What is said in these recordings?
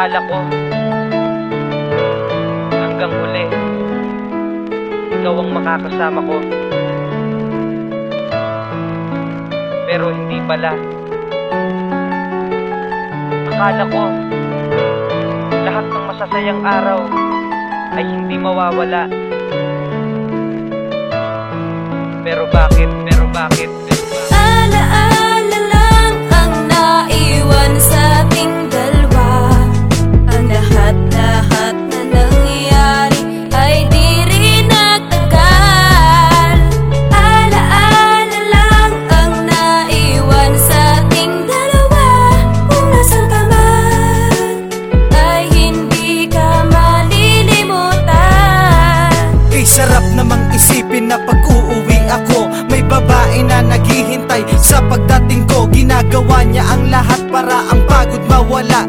Akala ko hanggang huli ikaw ang makakasama ko. Pero hindi pala. Akala ko lahat ng masasayang araw ay hindi mawawala. Pero bakit? Pero bakit? Alaala lang ang naiwan sa sarap namang isipin na pag-uuwi ako. May babae na naghihintay. Sa pagdating ko Ginagawa niya ang lahat para ang pagod mawala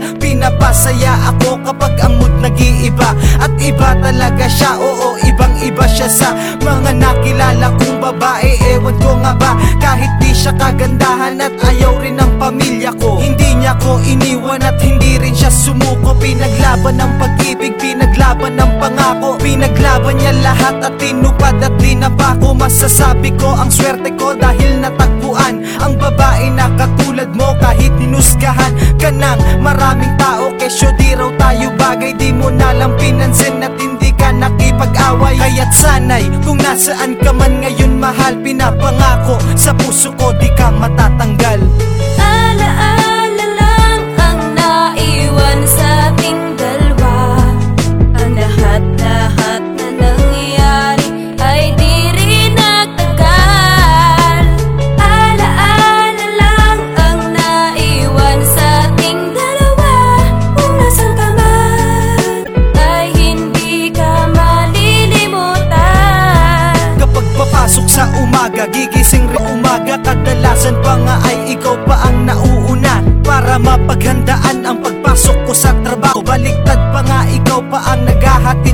Pinapasaya ako kapag ang mood nag-iiba. At iba talaga siya, oo ibang iba siya sa Mga nakilala kong babae, ewan ko nga ba Kahit di siya kagandahan at ayaw rin ng pamilya ko. Hindi niya ko iniwan at hindi rin siya sumuko. Pinaglaban ng pag-ibig, pinaglaban ng pangako. Pinaglaban niya lahat at tinupad at linapa ko Masasabi ko ang swerte ko dahil natagpuan Ang babae na katulad mo kahit hinusgahan ka ng maraming tao Kesyo di raw tayo bagay. Di mo nalang pinansin at hindi ka nakipag-away. Kaya't sanay kung nasaan ka man ngayon mahal Pinapangako. Sa puso ko di ka matatanggal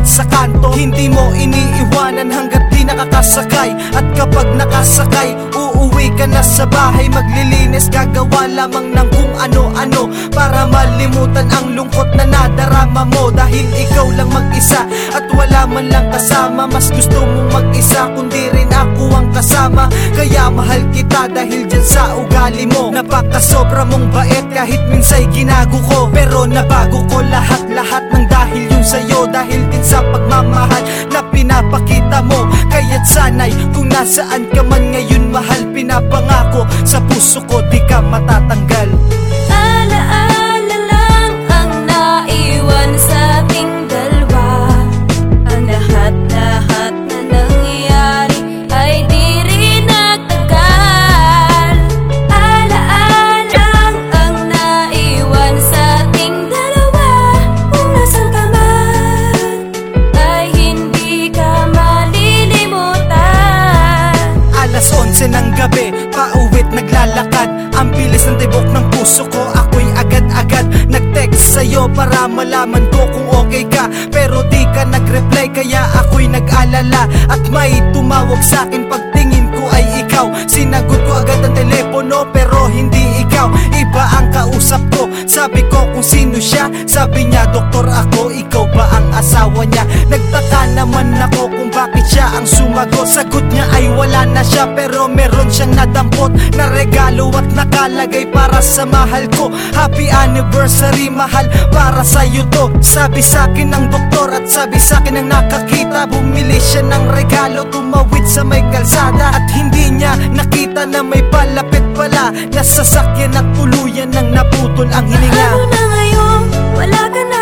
sa kanto. Hindi mo iniiwanan hanggat di nakakasakay. At kapag nakasakay, uuwi ka na sa bahay. Maglilinis, gagawa lamang ng kung ano-ano. Para malimutan ang lungkot na nadarama mo. Dahil ikaw lang mag-isa at wala man lang kasama. Mas gusto mong mag-isa kundi rin ako ang kasama. Kaya mahal kita dahil dyan sa ugali mo. Napakasobra mong bait kahit minsay ginago ko. Pero nabago ko lahat-lahat ng sa'yo Dahil din sa pagmamahal na pinapakita mo. Kaya't sanay kung nasaan ka man ngayon mahal Pinapangako sa puso ko di ka matatanggal naglalakad Ang bilis ng tibok ng puso ko, ako'y agad-agad Nag-text sa'yo para malaman ko kung okay ka. Pero di ka nag-reply kaya ako'y nag-alala. At may tumawag sa'kin pagtingin ko ay ikaw. Sinagot ko agad ang telepono pero hindi ikaw. Iba ang kausap ko, sabi ko kung sino siya. Sabi niya doktor ako, ikaw ba ang asawa niya? Nagtaka naman ako bakit siya ang sumagot? Sagot niya ay wala na siya pero meron siyang nadampot Na regalo at nakalagay para sa mahal ko. Happy anniversary mahal para sa'yo to. Sabi sa'kin ng doktor at sabi sa'kin ng nakakita Bumili siya ng regalo. Tumawid sa may kalsada At hindi niya nakita na may palapit pala. Nasasakyan at tuluyan nang naputol ang hininga. Ano na ngayon? Wala ka na